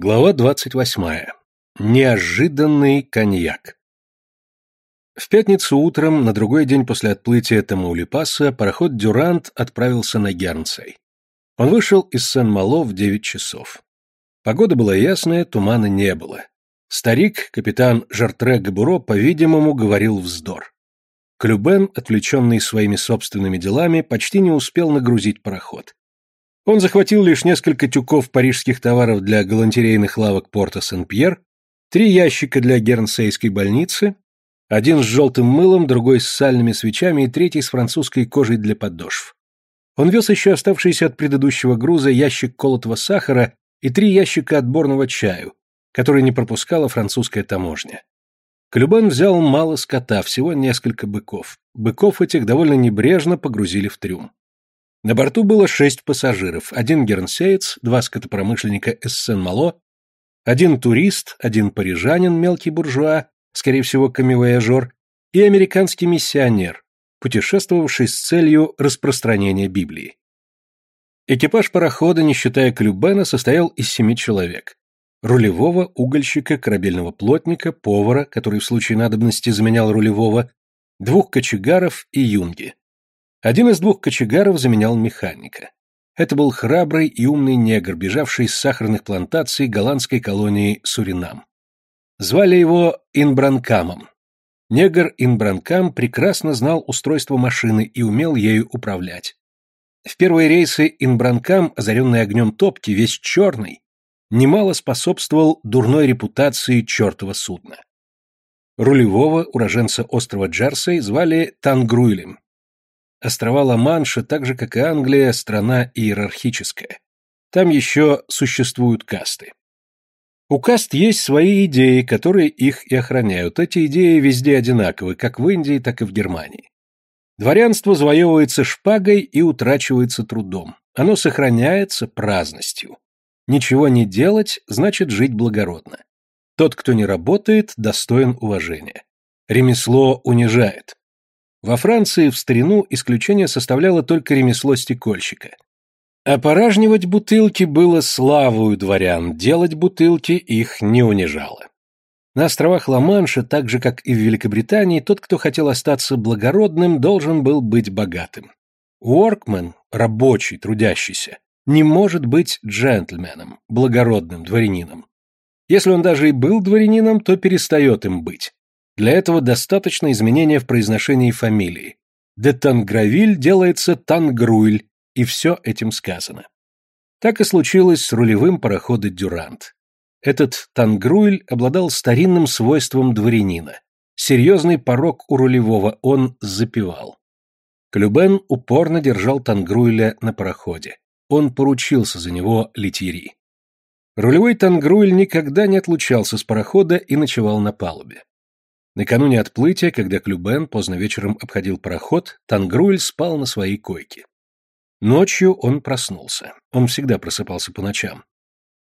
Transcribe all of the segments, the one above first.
Глава 28. Неожиданный коньяк. В пятницу утром, на другой день после отплытия Тамаулипаса, пароход «Дюрант» отправился на Гернсей. Он вышел из Сен-Мало в 9 часов. Погода была ясная, тумана не было. Старик, капитан Жартре Габуро, по-видимому, говорил вздор. Клюбен, отвлеченный своими собственными делами, почти не успел нагрузить пароход. Он захватил лишь несколько тюков парижских товаров для галантерейных лавок порта Сен-Пьер, три ящика для гернсейской больницы, один с желтым мылом, другой с сальными свечами и третий с французской кожей для подошв. Он вез еще оставшийся от предыдущего груза ящик колотого сахара и три ящика отборного чаю, который не пропускала французская таможня. Клюбан взял мало скота, всего несколько быков. Быков этих довольно небрежно погрузили в трюм. На борту было шесть пассажиров, один гернсеец, два скотопромышленника из Сен-Мало, один турист, один парижанин, мелкий буржуа, скорее всего, камевояжер, и американский миссионер, путешествовавший с целью распространения Библии. Экипаж парохода, не считая Клюбена, состоял из семи человек. Рулевого, угольщика, корабельного плотника, повара, который в случае надобности заменял рулевого, двух кочегаров и юнги. Один из двух кочегаров заменял механика. Это был храбрый и умный негр, бежавший с сахарных плантаций голландской колонии Суринам. Звали его Инбранкамом. Негр Инбранкам прекрасно знал устройство машины и умел ею управлять. В первые рейсы Инбранкам, озаренный огнем топки, весь черный, немало способствовал дурной репутации чертова судна. Рулевого, уроженца острова Джерсей, звали Тангруйлем, Острова Ла-Манша, так же как и Англия, страна иерархическая. Там еще существуют касты. У каст есть свои идеи, которые их и охраняют. Эти идеи везде одинаковы, как в Индии, так и в Германии. Дворянство завоевывается шпагой и утрачивается трудом. Оно сохраняется праздностью. Ничего не делать значит жить благородно. Тот, кто не работает, достоин уважения. Ремесло унижает. Во Франции в старину исключение составляло только ремесло стекольщика. Опоражнивать бутылки было славою дворян, делать бутылки их не унижало. На островах Ла-Манша, так же как и в Великобритании, тот, кто хотел остаться благородным, должен был быть богатым. Уоркмен, рабочий, трудящийся, не может быть джентльменом, благородным дворянином. Если он даже и был дворянином, то перестает им быть. Для этого достаточно изменения в произношении фамилии. Де Тангравиль делается Тангруйль, и все этим сказано. Так и случилось с рулевым парохода «Дюрант». Этот Тангруйль обладал старинным свойством дворянина. Серьезный порог у рулевого он запивал. Клюбен упорно держал Тангруйля на пароходе. Он поручился за него Литьери. Рулевой Тангруйль никогда не отлучался с парохода и ночевал на палубе. Накануне отплытия, когда Клюбен поздно вечером обходил пароход, Тангруэль спал на своей койке. Ночью он проснулся. Он всегда просыпался по ночам.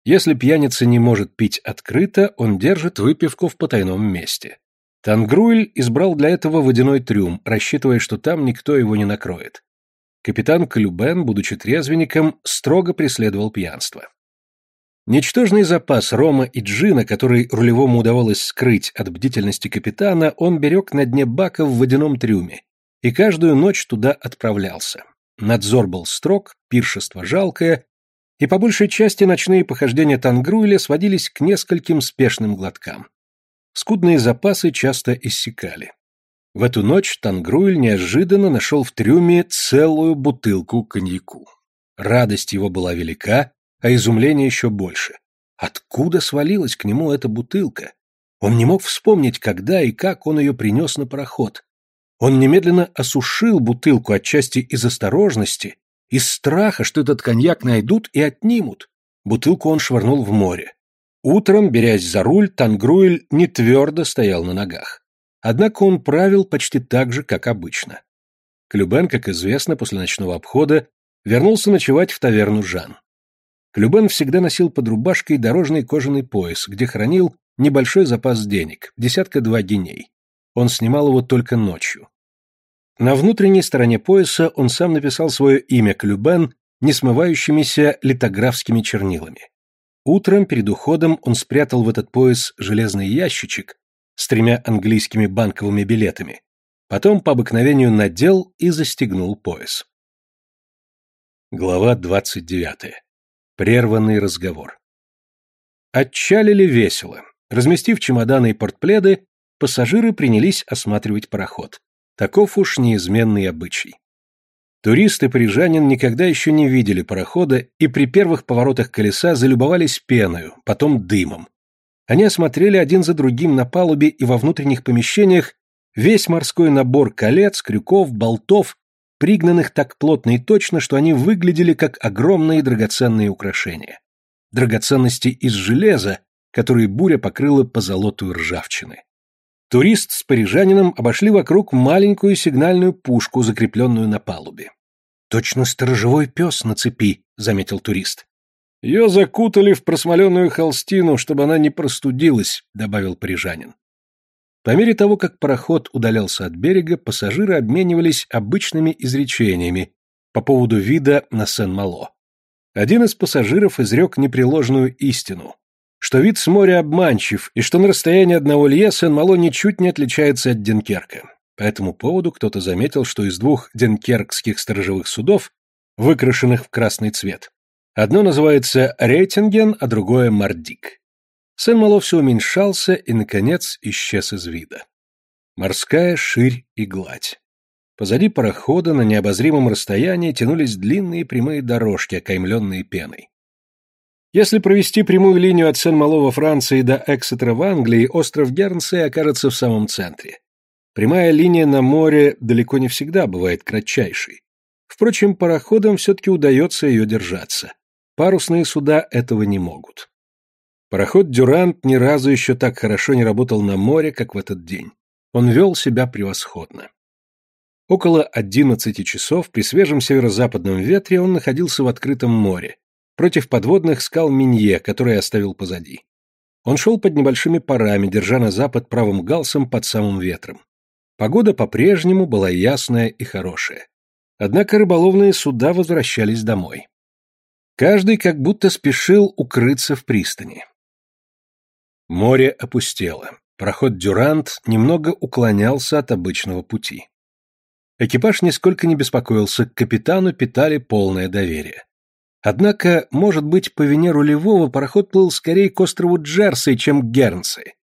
Если пьяница не может пить открыто, он держит выпивку в потайном месте. Тангруэль избрал для этого водяной трюм, рассчитывая, что там никто его не накроет. Капитан Клюбен, будучи трезвенником, строго преследовал пьянство. Ничтожный запас рома и джина, который рулевому удавалось скрыть от бдительности капитана, он берег на дне бака в водяном трюме и каждую ночь туда отправлялся. Надзор был строг, пиршество жалкое, и по большей части ночные похождения Тангруэля сводились к нескольким спешным глоткам. Скудные запасы часто иссякали. В эту ночь Тангруэль неожиданно нашел в трюме целую бутылку коньяку. Радость его была велика, а изумление еще больше. Откуда свалилась к нему эта бутылка? Он не мог вспомнить, когда и как он ее принес на пароход. Он немедленно осушил бутылку отчасти из осторожности, из страха, что этот коньяк найдут и отнимут. Бутылку он швырнул в море. Утром, берясь за руль, Тангруэль не твердо стоял на ногах. Однако он правил почти так же, как обычно. Клюбен, как известно, после ночного обхода вернулся ночевать в таверну Жан. Клюбен всегда носил под рубашкой дорожный кожаный пояс, где хранил небольшой запас денег, десятка-два геней. Он снимал его только ночью. На внутренней стороне пояса он сам написал свое имя Клюбен несмывающимися литографскими чернилами. Утром перед уходом он спрятал в этот пояс железный ящичек с тремя английскими банковыми билетами, потом по обыкновению надел и застегнул пояс. Глава 29. Прерванный разговор. Отчалили весело. Разместив чемоданы и портпледы, пассажиры принялись осматривать пароход. Таков уж неизменный обычай. Туристы парижанин никогда еще не видели парохода и при первых поворотах колеса залюбовались пеною, потом дымом. Они осмотрели один за другим на палубе и во внутренних помещениях весь морской набор колец, крюков, болтов, пригнанных так плотно и точно, что они выглядели как огромные драгоценные украшения. Драгоценности из железа, которые буря покрыла позолотую ржавчины. Турист с парижанином обошли вокруг маленькую сигнальную пушку, закрепленную на палубе. «Точно сторожевой пес на цепи», — заметил турист. «Ее закутали в просмоленную холстину, чтобы она не простудилась», — добавил парижанин. По мере того, как пароход удалялся от берега, пассажиры обменивались обычными изречениями по поводу вида на Сен-Мало. Один из пассажиров изрек непреложную истину, что вид с моря обманчив и что на расстоянии одного лье Сен-Мало ничуть не отличается от Денкерка. По этому поводу кто-то заметил, что из двух денкеркских сторожевых судов, выкрашенных в красный цвет, одно называется Рейтинген, а другое Мардик. Сен-Мало все уменьшался и, наконец, исчез из вида. Морская ширь и гладь. Позади парохода на необозримом расстоянии тянулись длинные прямые дорожки, окаймленные пеной. Если провести прямую линию от Сен-Мало во Франции до Эксетера в Англии, остров Гернсей окажется в самом центре. Прямая линия на море далеко не всегда бывает кратчайшей. Впрочем, пароходам все-таки удается ее держаться. Парусные суда этого не могут. Пароход «Дюрант» ни разу еще так хорошо не работал на море, как в этот день. Он вел себя превосходно. Около одиннадцати часов при свежем северо-западном ветре он находился в открытом море, против подводных скал Минье, которые оставил позади. Он шел под небольшими парами, держа на запад правым галсом под самым ветром. Погода по-прежнему была ясная и хорошая. Однако рыболовные суда возвращались домой. Каждый как будто спешил укрыться в пристани. Море опустело. Проход «Дюрант» немного уклонялся от обычного пути. Экипаж нисколько не беспокоился, к капитану питали полное доверие. Однако, может быть, по вине рулевого пароход плыл скорее к острову Джерси, чем к Гернси.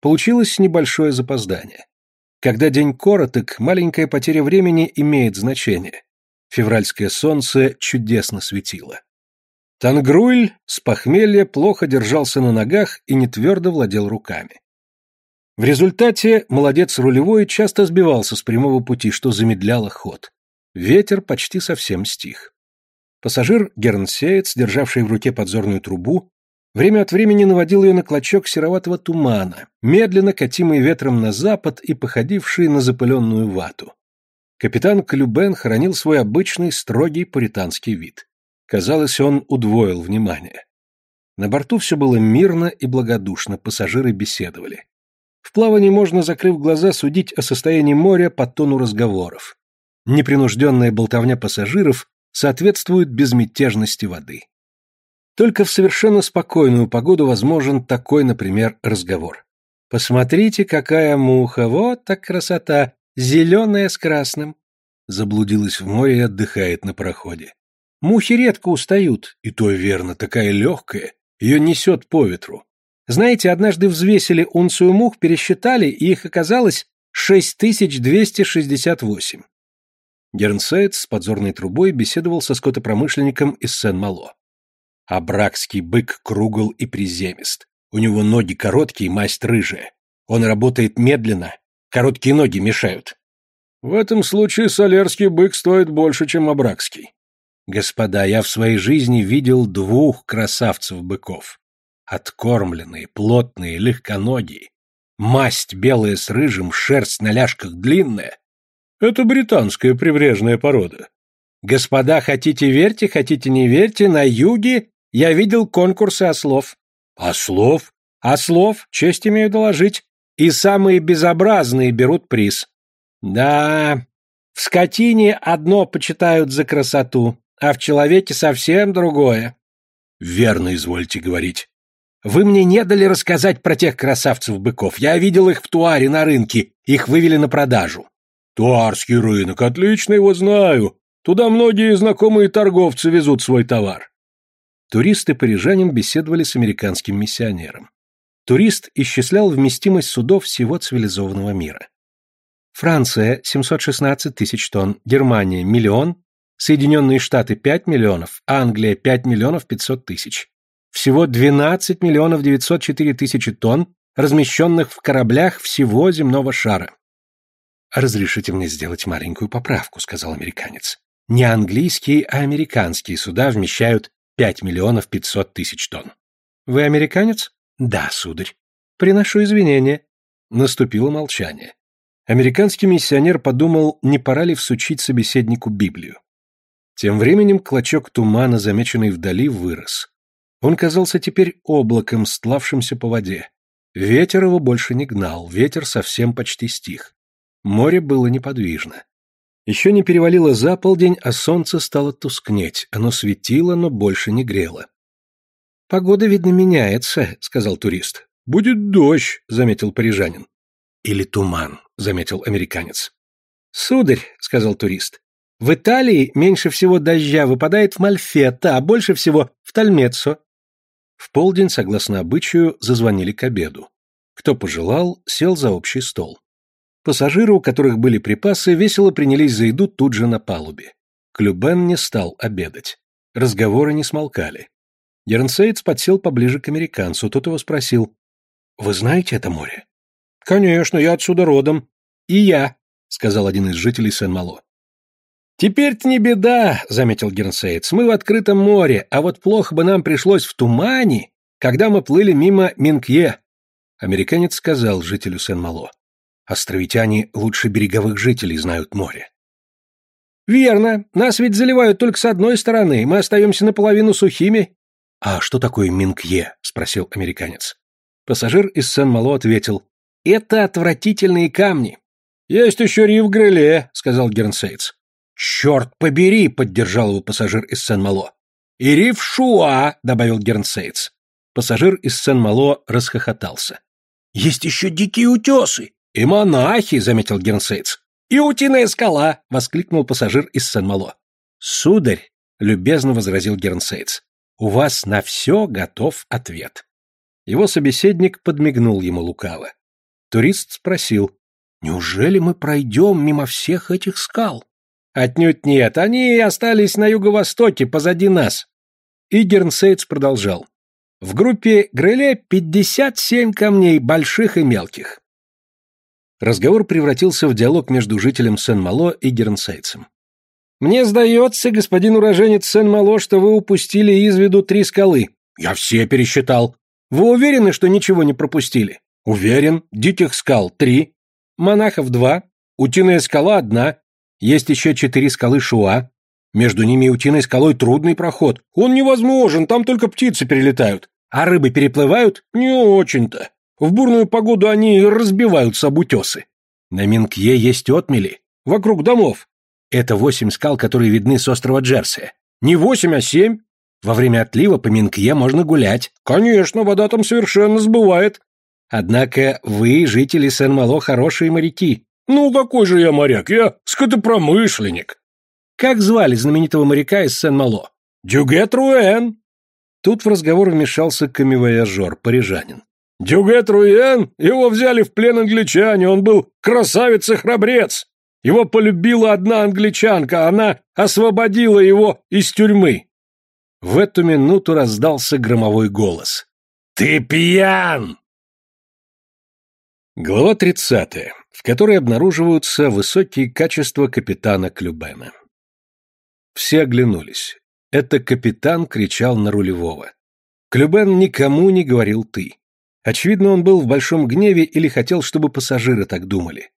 Получилось небольшое запоздание. Когда день короток, маленькая потеря времени имеет значение. Февральское солнце чудесно светило. Тангруйль с похмелья плохо держался на ногах и не твердо владел руками. В результате молодец рулевой часто сбивался с прямого пути, что замедляло ход. Ветер почти совсем стих. Пассажир Гернсеец, державший в руке подзорную трубу, время от времени наводил ее на клочок сероватого тумана, медленно катимый ветром на запад и походивший на запыленную вату. Капитан Клюбен хранил свой обычный строгий пуританский вид. Казалось, он удвоил внимание. На борту все было мирно и благодушно, пассажиры беседовали. В плавании можно, закрыв глаза, судить о состоянии моря по тону разговоров. Непринужденная болтовня пассажиров соответствует безмятежности воды. Только в совершенно спокойную погоду возможен такой, например, разговор. «Посмотрите, какая муха! Вот так красота! Зеленая с красным!» Заблудилась в море и отдыхает на проходе. Мухи редко устают, и то верно, такая легкая, ее несет по ветру. Знаете, однажды взвесили унцию мух, пересчитали, и их оказалось 6268. Гернсайд с подзорной трубой беседовал со скотопромышленником из Сен-Мало. Абракский бык кругл и приземист. У него ноги короткие, масть рыжая. Он работает медленно, короткие ноги мешают. В этом случае солерский бык стоит больше, чем абракский. Господа, я в своей жизни видел двух красавцев-быков. Откормленные, плотные, легконогие. Масть белая с рыжим, шерсть на ляжках длинная. Это британская прибрежная порода. Господа, хотите верьте, хотите не верьте, на юге я видел конкурсы ослов. Ослов? Ослов, честь имею доложить. И самые безобразные берут приз. Да, в скотине одно почитают за красоту, а в человеке совсем другое. Верно, извольте говорить. Вы мне не дали рассказать про тех красавцев-быков. Я видел их в Туаре на рынке, их вывели на продажу. Туарский рынок, отлично его знаю. Туда многие знакомые торговцы везут свой товар. Туристы парижанин беседовали с американским миссионером. Турист исчислял вместимость судов всего цивилизованного мира. Франция – 716 тысяч тонн, Германия – миллион, Соединенные Штаты – 5 миллионов, Англия – 5 миллионов 500 тысяч. Всего 12 миллионов 904 тысячи тонн, размещенных в кораблях всего земного шара. «Разрешите мне сделать маленькую поправку», — сказал американец. «Не английские, а американские суда вмещают 5 миллионов 500 тысяч тонн». «Вы американец?» «Да, сударь». «Приношу извинения». Наступило молчание. Американский миссионер подумал, не пора ли всучить собеседнику Библию. Тем временем клочок тумана, замеченный вдали, вырос. Он казался теперь облаком, стлавшимся по воде. Ветер его больше не гнал, ветер совсем почти стих. Море было неподвижно. Еще не перевалило за полдень, а солнце стало тускнеть. Оно светило, но больше не грело. «Погода, видно, меняется», — сказал турист. «Будет дождь», — заметил парижанин. «Или туман», — заметил американец. «Сударь», — сказал турист, — «в Италии меньше всего дождя выпадает в Мальфетто, а больше всего в Тальмеццо». В полдень, согласно обычаю, зазвонили к обеду. Кто пожелал, сел за общий стол. Пассажиры, у которых были припасы, весело принялись за еду тут же на палубе. Клюбен не стал обедать. Разговоры не смолкали. Ернсейц подсел поближе к американцу. Тот его спросил. «Вы знаете это море?» «Конечно, я отсюда родом». «И я», — сказал один из жителей Сен-Мало. «Теперь-то не беда», — заметил Гернсейц. «Мы в открытом море, а вот плохо бы нам пришлось в тумане, когда мы плыли мимо Минкье». Американец сказал жителю Сен-Мало. Островитяне лучше береговых жителей знают море. Верно. Нас ведь заливают только с одной стороны. Мы остаемся наполовину сухими. А что такое Минкье? спросил американец. Пассажир из Сен-Мало ответил. Это отвратительные камни. Есть еще риф Греле, сказал Гернсейц. Черт побери, поддержал его пассажир из Сен-Мало. И риф Шуа, добавил Гернсейц. Пассажир из Сен-Мало расхохотался. Есть еще дикие утесы. «И монахи», — заметил Гернсейц. «И утиная скала», — воскликнул пассажир из Сен-Мало. «Сударь», — любезно возразил Гернсейц, — «у вас на все готов ответ». Его собеседник подмигнул ему лукаво. Турист спросил, «Неужели мы пройдем мимо всех этих скал?» «Отнюдь нет, они остались на юго-востоке, позади нас». И Гернсейц продолжал. «В группе Греле 57 камней, больших и мелких. Разговор превратился в диалог между жителем Сен-Мало и гернсайцем. «Мне сдается, господин уроженец Сен-Мало, что вы упустили из виду три скалы». «Я все пересчитал». «Вы уверены, что ничего не пропустили?» «Уверен. Диких скал три. Монахов два. Утиная скала одна. Есть еще четыре скалы Шуа. Между ними и утиной скалой трудный проход. Он невозможен, там только птицы перелетают. А рыбы переплывают? Не очень-то. В бурную погоду они разбиваются об утесы. На Минкье есть отмели. Вокруг домов. Это восемь скал, которые видны с острова Джерси. Не восемь, а семь. Во время отлива по Минкье можно гулять. Конечно, вода там совершенно сбывает. Однако вы, жители Сен-Мало, хорошие моряки. Ну, какой же я моряк? Я скотопромышленник. Как звали знаменитого моряка из Сен-Мало? Дюгет Руэн. Тут в разговор вмешался камевояжер, парижанин. Дюгет Руен, его взяли в плен англичане, он был красавец и храбрец. Его полюбила одна англичанка, она освободила его из тюрьмы. В эту минуту раздался громовой голос. «Ты пьян!» Глава 30, в которой обнаруживаются высокие качества капитана Клюбена. Все оглянулись. Это капитан кричал на рулевого. Клюбен никому не говорил «ты». Очевидно, он был в большом гневе или хотел, чтобы пассажиры так думали.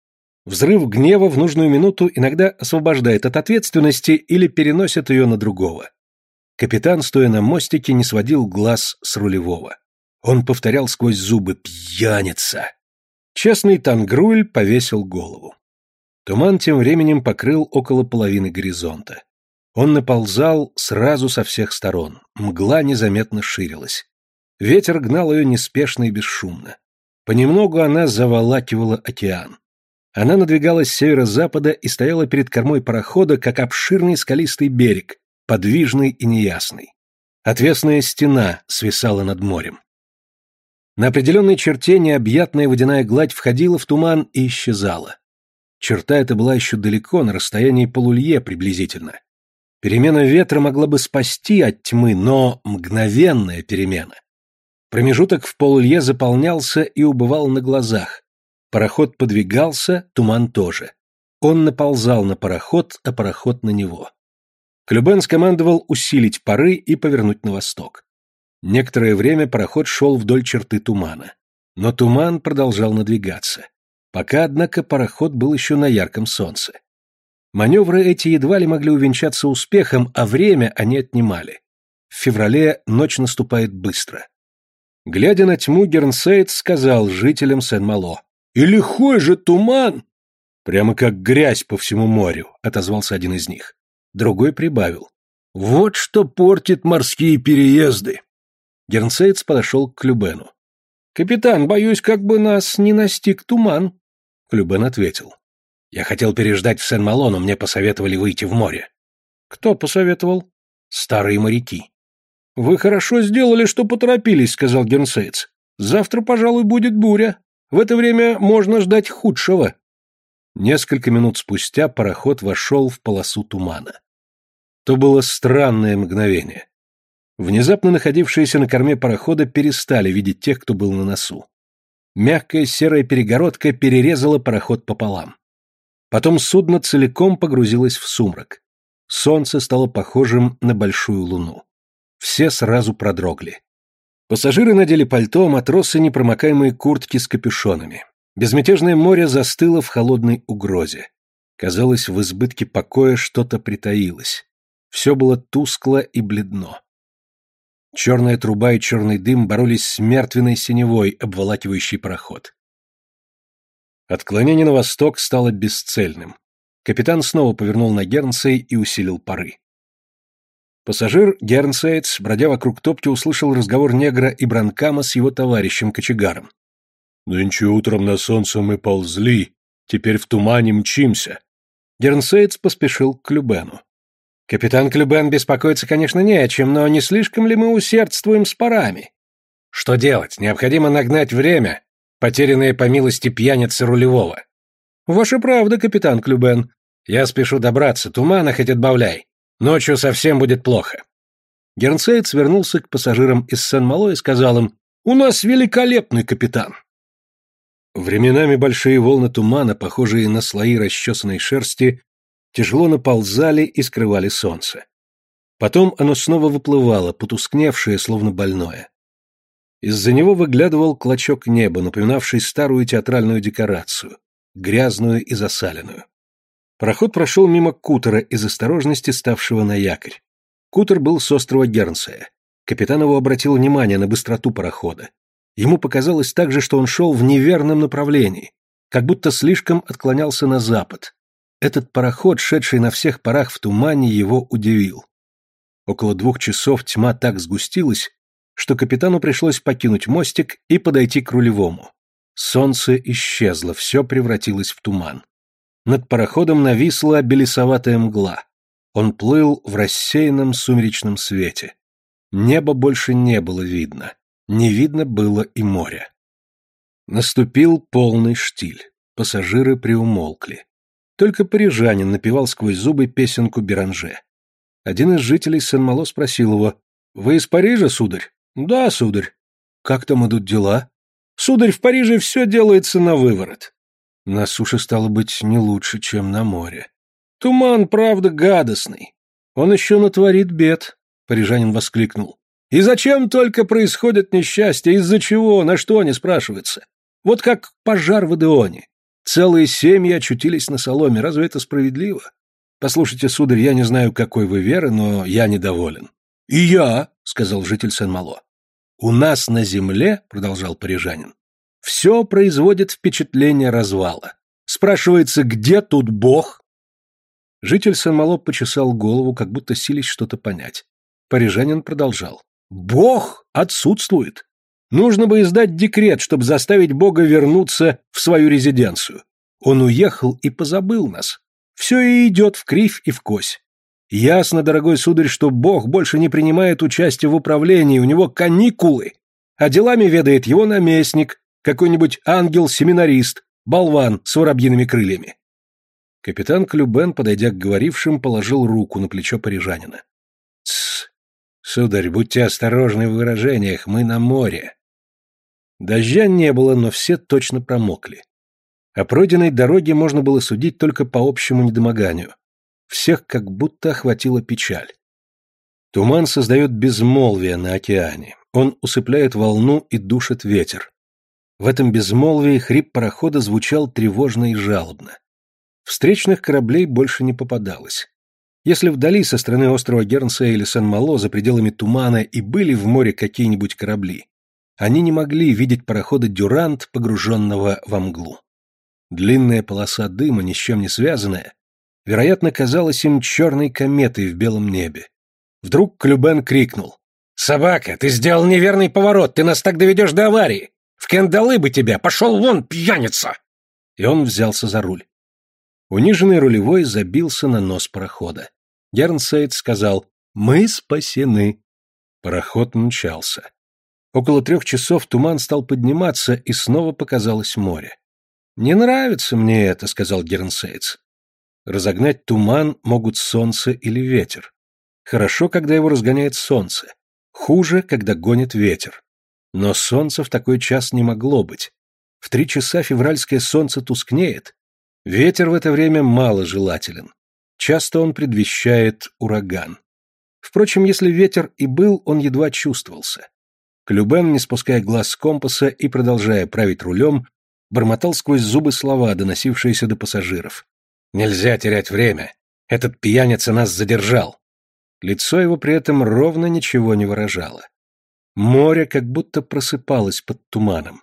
Взрыв гнева в нужную минуту иногда освобождает от ответственности или переносит ее на другого. Капитан, стоя на мостике, не сводил глаз с рулевого. Он повторял сквозь зубы «Пьяница!». Честный Тангруль повесил голову. Туман тем временем покрыл около половины горизонта. Он наползал сразу со всех сторон, мгла незаметно ширилась. Ветер гнал ее неспешно и бесшумно. Понемногу она заволакивала океан. Она надвигалась с северо-запада и стояла перед кормой парохода, как обширный скалистый берег, подвижный и неясный. Отвесная стена свисала над морем. На определенной черте необъятная водяная гладь входила в туман и исчезала. Черта эта была еще далеко, на расстоянии полулье приблизительно. Перемена ветра могла бы спасти от тьмы, но мгновенная перемена. Промежуток в полулье заполнялся и убывал на глазах. Пароход подвигался, туман тоже. Он наползал на пароход, а пароход на него. Клюбен скомандовал усилить пары и повернуть на восток. Некоторое время пароход шел вдоль черты тумана. Но туман продолжал надвигаться. Пока, однако, пароход был еще на ярком солнце. Маневры эти едва ли могли увенчаться успехом, а время они отнимали. В феврале ночь наступает быстро. Глядя на тьму, Гернсейд сказал жителям Сен-Мало. «И лихой же туман!» «Прямо как грязь по всему морю», — отозвался один из них. Другой прибавил. «Вот что портит морские переезды!» Гернсейдс подошел к Клюбену. «Капитан, боюсь, как бы нас не настиг туман». Клюбен ответил. Я хотел переждать в Сен-Мало, но мне посоветовали выйти в море. Кто посоветовал? Старые моряки. Вы хорошо сделали, что поторопились, сказал Гернсейц. Завтра, пожалуй, будет буря. В это время можно ждать худшего. Несколько минут спустя пароход вошел в полосу тумана. То было странное мгновение. Внезапно находившиеся на корме парохода перестали видеть тех, кто был на носу. Мягкая серая перегородка перерезала пароход пополам. Потом судно целиком погрузилось в сумрак. Солнце стало похожим на большую луну. Все сразу продрогли. Пассажиры надели пальто, матросы непромокаемые куртки с капюшонами. Безмятежное море застыло в холодной угрозе. Казалось, в избытке покоя что-то притаилось. Все было тускло и бледно. Черная труба и черный дым боролись с мертвенной синевой, обволакивающей пароход. Отклонение на восток стало бесцельным. Капитан снова повернул на Гернсей и усилил пары. Пассажир Гернсейц, бродя вокруг топки, услышал разговор негра и Бранкама с его товарищем-кочегаром. «Нынче утром на солнце мы ползли, теперь в тумане мчимся». Гернсейц поспешил к Клюбену. «Капитан Клюбен беспокоится, конечно, не о чем, но не слишком ли мы усердствуем с парами?» «Что делать? Необходимо нагнать время, потерянные по милости пьяницы рулевого. Ваша правда, капитан Клюбен. Я спешу добраться, тумана хоть отбавляй. Ночью совсем будет плохо. Гернсейд свернулся к пассажирам из Сен-Мало и сказал им, «У нас великолепный капитан». Временами большие волны тумана, похожие на слои расчесанной шерсти, тяжело наползали и скрывали солнце. Потом оно снова выплывало, потускневшее, словно больное. Из-за него выглядывал клочок неба, напоминавший старую театральную декорацию, грязную и засаленную. Проход прошел мимо кутера из осторожности ставшего на якорь. Кутер был с острова Гернсея. Капитан его обратил внимание на быстроту парохода. Ему показалось также, что он шел в неверном направлении, как будто слишком отклонялся на запад. Этот пароход, шедший на всех парах в тумане, его удивил. Около двух часов тьма так сгустилась, что капитану пришлось покинуть мостик и подойти к рулевому. Солнце исчезло, все превратилось в туман. Над пароходом нависла белесоватая мгла. Он плыл в рассеянном сумеречном свете. Небо больше не было видно. Не видно было и моря. Наступил полный штиль. Пассажиры приумолкли. Только парижанин напевал сквозь зубы песенку Беранже. Один из жителей Сен-Мало спросил его, «Вы из Парижа, сударь?» Да, сударь. Как там идут дела? Сударь, в Париже все делается на выворот. На суше стало быть не лучше, чем на море. Туман, правда, гадостный. Он еще натворит бед, парижанин воскликнул. И зачем только происходят несчастья, из-за чего, на что они спрашиваются? Вот как пожар в Адеоне. Целые семьи очутились на соломе, разве это справедливо? Послушайте, сударь, я не знаю, какой вы веры, но я недоволен. И я, сказал житель Сен-Мало. «У нас на земле, — продолжал парижанин, — все производит впечатление развала. Спрашивается, где тут Бог? Житель Сен-Мало почесал голову, как будто сились что-то понять. Парижанин продолжал. «Бог отсутствует. Нужно бы издать декрет, чтобы заставить Бога вернуться в свою резиденцию. Он уехал и позабыл нас. Все и идет в кривь и в кось. Ясно, дорогой сударь, что Бог больше не принимает участия в управлении, у него каникулы, а делами ведает его наместник, какой-нибудь ангел-семинарист, болван с воробьиными крыльями. Капитан Клюбен, подойдя к говорившим, положил руку на плечо парижанина. «Тссс, сударь, будьте осторожны в выражениях, мы на море». Дождя не было, но все точно промокли. О пройденной дороге можно было судить только по общему недомоганию. Всех как будто охватила печаль. Туман создает безмолвие на океане. Он усыпляет волну и душит ветер. В этом безмолвии хрип парохода звучал тревожно и жалобно. Встречных кораблей больше не попадалось. Если вдали со стороны острова Гернса или Сен-Мало за пределами тумана и были в море какие-нибудь корабли, они не могли видеть парохода «Дюрант», погруженного во мглу. Длинная полоса дыма, ни с чем не связанная, вероятно, казалась им черной кометой в белом небе. Вдруг Клюбен крикнул. «Собака, ты сделал неверный поворот, ты нас так доведешь до аварии! В кандалы бы тебя! Пошел вон, пьяница!» И он взялся за руль. Униженный рулевой забился на нос парохода. Гернсейд сказал «Мы спасены». Пароход мчался. Около трех часов туман стал подниматься, и снова показалось море. «Не нравится мне это», — сказал Гернсейдс. Разогнать туман могут солнце или ветер. Хорошо, когда его разгоняет солнце. Хуже, когда гонит ветер. Но солнца в такой час не могло быть. В три часа февральское солнце тускнеет, Ветер в это время мало желателен. Часто он предвещает ураган. Впрочем, если ветер и был, он едва чувствовался. Клюбен, не спуская глаз с компаса и продолжая править рулем, бормотал сквозь зубы слова, доносившиеся до пассажиров. «Нельзя терять время. Этот пьяница нас задержал». Лицо его при этом ровно ничего не выражало. Море как будто просыпалось под туманом.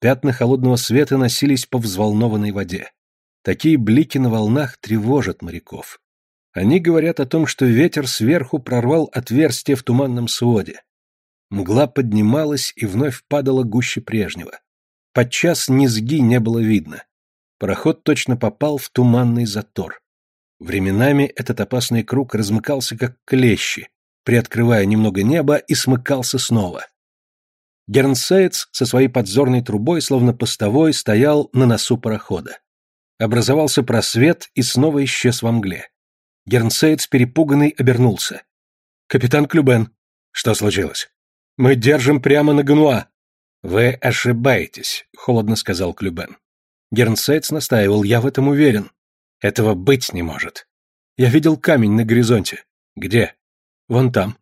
Пятна холодного света носились по взволнованной воде. Такие блики на волнах тревожат моряков. Они говорят о том, что ветер сверху прорвал отверстие в туманном своде. Мгла поднималась и вновь падала гуще прежнего. Подчас низги не было видно. Пароход точно попал в туманный затор. Временами этот опасный круг размыкался как клещи, приоткрывая немного неба и смыкался снова. Гернсейц со своей подзорной трубой, словно постовой, стоял на носу парохода. Образовался просвет и снова исчез во мгле. Гернсейдс, перепуганный, обернулся. «Капитан Клюбен». «Что случилось?» «Мы держим прямо на Гануа». «Вы ошибаетесь», — холодно сказал Клюбен. Гернсейдс настаивал, я в этом уверен. Этого быть не может. Я видел камень на горизонте. Где? Вон там.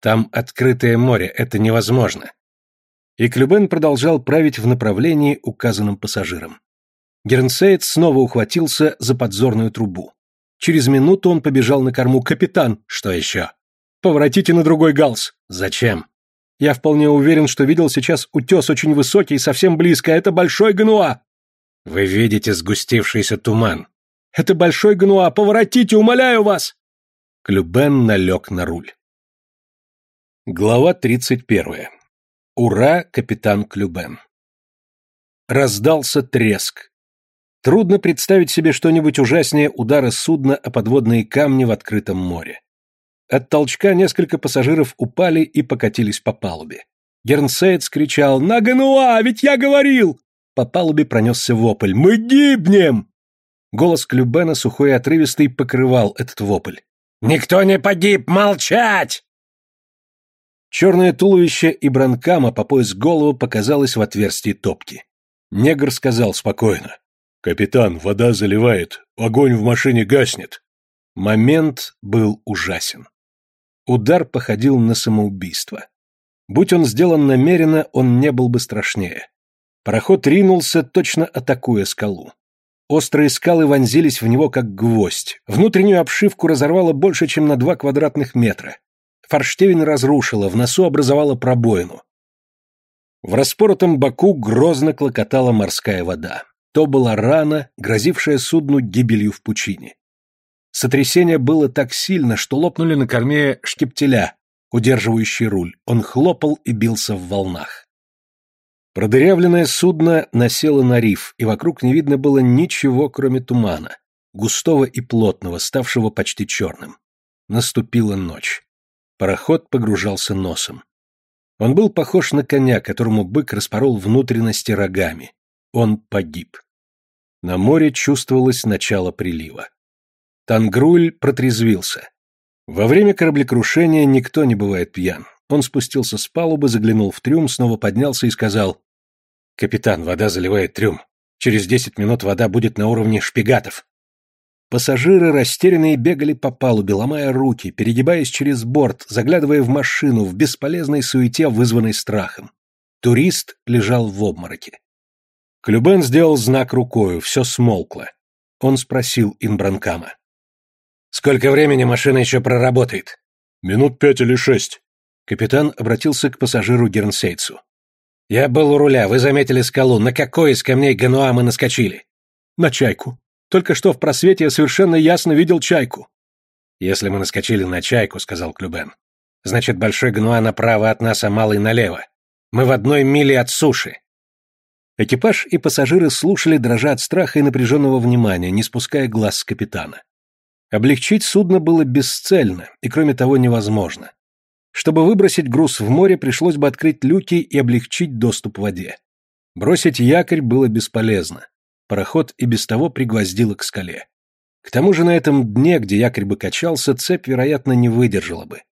Там открытое море, это невозможно. И Клюбен продолжал править в направлении, указанном пассажирам. Гернсейд снова ухватился за подзорную трубу. Через минуту он побежал на корму. «Капитан!» «Что еще?» «Поворотите на другой галс». «Зачем?» «Я вполне уверен, что видел сейчас утес очень высокий и совсем близко. Это Большой Гануа!» «Вы видите сгустившийся туман». «Это Большой Гануа! Поворотите, умоляю вас!» Клюбен налег на руль. Глава тридцать первая. Ура, капитан Клюбен. Раздался треск. Трудно представить себе что-нибудь ужаснее удара судна о подводные камни в открытом море. От толчка несколько пассажиров упали и покатились по палубе. Гернсейд кричал «На Гануа, ведь я говорил!» По палубе пронесся вопль «Мы гибнем!» Голос Клюбена, сухой и отрывистый, покрывал этот вопль. «Никто не погиб! Молчать!» Черное туловище и бронкама по пояс голову показалось в отверстии топки. Негр сказал спокойно. «Капитан, вода заливает, огонь в машине гаснет». Момент был ужасен. Удар походил на самоубийство. Будь он сделан намеренно, он не был бы страшнее. Пароход ринулся, точно атакуя скалу. Острые скалы вонзились в него, как гвоздь. Внутреннюю обшивку разорвало больше, чем на два квадратных метра. Форштевень разрушила, в носу образовала пробоину. В распоротом боку грозно клокотала морская вода. То была рана, грозившая судну гибелью в пучине. Сотрясение было так сильно, что лопнули на корме шкептеля, удерживающий руль. Он хлопал и бился в волнах. Продырявленное судно насело на риф, и вокруг не видно было ничего, кроме тумана, густого и плотного, ставшего почти черным. Наступила ночь. Пароход погружался носом. Он был похож на коня, которому бык распорол внутренности рогами. Он погиб. На море чувствовалось начало прилива. Тангруль протрезвился. Во время кораблекрушения никто не бывает пьян. Он спустился с палубы, заглянул в трюм, снова поднялся и сказал, «Капитан, вода заливает трюм. Через десять минут вода будет на уровне шпигатов». Пассажиры, растерянные, бегали по палубе, ломая руки, перегибаясь через борт, заглядывая в машину в бесполезной суете, вызванной страхом. Турист лежал в обмороке. Клюбен сделал знак рукою, все смолкло. Он спросил Инбранкама. «Сколько времени машина еще проработает?» «Минут пять или шесть». Капитан обратился к пассажиру Гернсейцу. «Я был у руля, вы заметили скалу. На какой из камней Гануа мы наскочили?» «На чайку. Только что в просвете я совершенно ясно видел чайку. Если мы наскочили на чайку, сказал Клюбен, значит, большой гнуа направо от нас, а малый налево. Мы в одной миле от суши. Экипаж и пассажиры слушали, дрожа от страха и напряженного внимания, не спуская глаз с капитана. Облегчить судно было бесцельно и, кроме того, невозможно. Чтобы выбросить груз в море, пришлось бы открыть люки и облегчить доступ в воде. Бросить якорь было бесполезно. Пароход и без того пригвоздило к скале. К тому же на этом дне, где якорь бы качался, цепь, вероятно, не выдержала бы.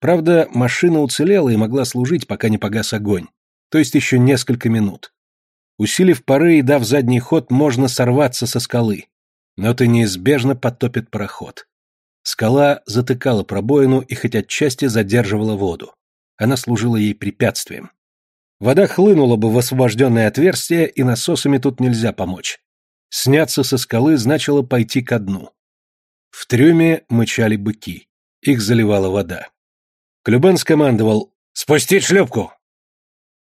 Правда, машина уцелела и могла служить, пока не погас огонь, то есть еще несколько минут. Усилив пары и дав задний ход, можно сорваться со скалы, но это неизбежно потопит пароход. Скала затыкала пробоину и хоть отчасти задерживала воду. Она служила ей препятствием. Вода хлынула бы в освобожденное отверстие, и насосами тут нельзя помочь. Сняться со скалы значило пойти ко дну. В трюме мычали быки. Их заливала вода. Клюбен скомандовал «Спустить шлюпку!».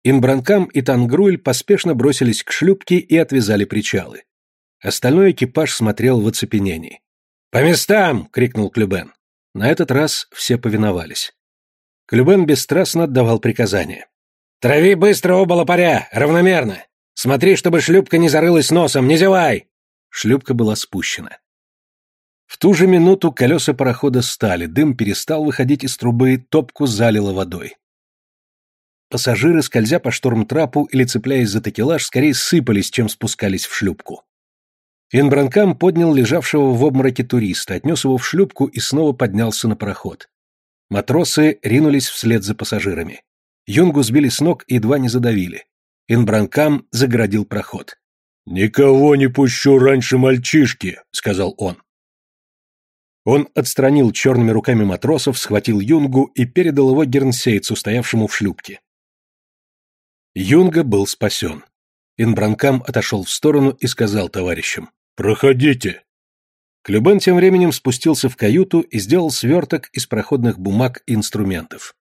Инбранкам и Тангруль поспешно бросились к шлюпке и отвязали причалы. Остальной экипаж смотрел в оцепенении. «По местам!» — крикнул Клюбен. На этот раз все повиновались. Клюбен бесстрастно отдавал приказания. «Трави быстро оба лопаря, равномерно! Смотри, чтобы шлюпка не зарылась носом, не зевай!» Шлюпка была спущена. В ту же минуту колеса парохода стали, дым перестал выходить из трубы, топку залило водой. Пассажиры, скользя по штормтрапу или цепляясь за такелаж, скорее сыпались, чем спускались в шлюпку. Инбранкам поднял лежавшего в обмороке туриста, отнес его в шлюпку и снова поднялся на пароход. Матросы ринулись вслед за пассажирами. Юнгу сбили с ног и едва не задавили. Инбранкам загородил проход. «Никого не пущу раньше мальчишки», — сказал он. Он отстранил черными руками матросов, схватил Юнгу и передал его гернсейцу, стоявшему в шлюпке. Юнга был спасен. Инбранкам отошел в сторону и сказал товарищам «Проходите». Клюбен тем временем спустился в каюту и сделал сверток из проходных бумаг и инструментов.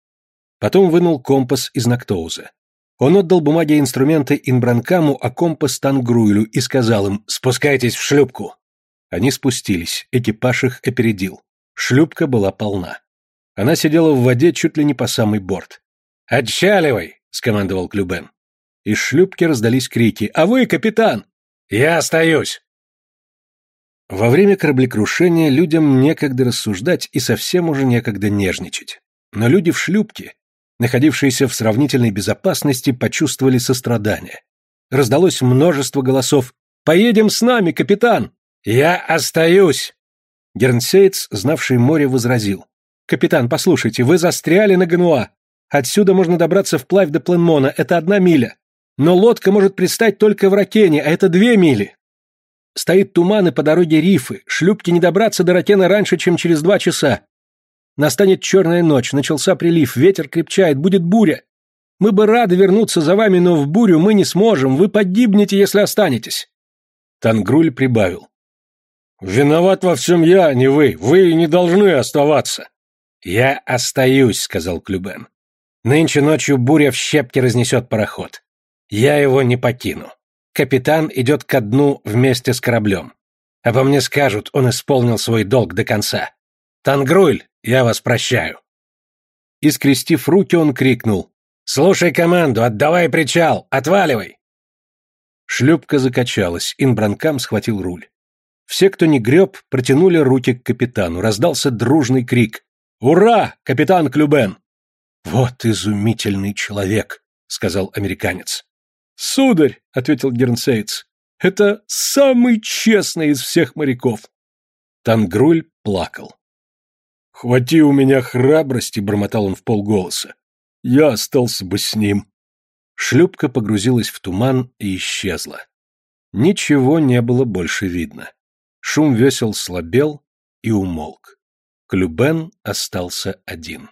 Потом вынул компас из Нактоуза. Он отдал бумаги и инструменты Инбранкаму, а компас Тангруйлю и сказал им «Спускайтесь в шлюпку». Они спустились, экипаж их опередил. Шлюпка была полна. Она сидела в воде чуть ли не по самый борт. «Отчаливай!» — скомандовал Клюбен. Из шлюпки раздались крики «А вы, капитан!» «Я остаюсь!» Во время кораблекрушения людям некогда рассуждать и совсем уже некогда нежничать. Но люди в шлюпке, находившиеся в сравнительной безопасности, почувствовали сострадание. Раздалось множество голосов «Поедем с нами, капитан!» «Я остаюсь!» Гернсейц, знавший море, возразил. «Капитан, послушайте, вы застряли на Гануа. Отсюда можно добраться вплавь до Пленмона, это одна миля. Но лодка может пристать только в Ракене, а это две мили. Стоит туман и по дороге рифы, шлюпки не добраться до Ракена раньше, чем через два часа. Настанет черная ночь, начался прилив, ветер крепчает, будет буря. Мы бы рады вернуться за вами, но в бурю мы не сможем, вы погибнете, если останетесь. Тангруль прибавил. Виноват во всем я, а не вы. Вы не должны оставаться. Я остаюсь, сказал Клюбен. Нынче ночью буря в щепки разнесет пароход. Я его не покину. Капитан идет ко дну вместе с кораблем. По мне скажут, он исполнил свой долг до конца. Тангруль, я вас прощаю. И скрестив руки, он крикнул. «Слушай команду, отдавай причал, отваливай!» Шлюпка закачалась, Инбранкам схватил руль. Все, кто не греб, протянули руки к капитану. Раздался дружный крик. «Ура, капитан Клюбен!» «Вот изумительный человек», — сказал американец. «Сударь», — ответил Гернсейц, — «это самый честный из всех моряков». Тангруль плакал. «Хвати у меня храбрости», — бормотал он в полголоса. «Я остался бы с ним». Шлюпка погрузилась в туман и исчезла. Ничего не было больше видно. Шум весел слабел и умолк. Клюбен остался один.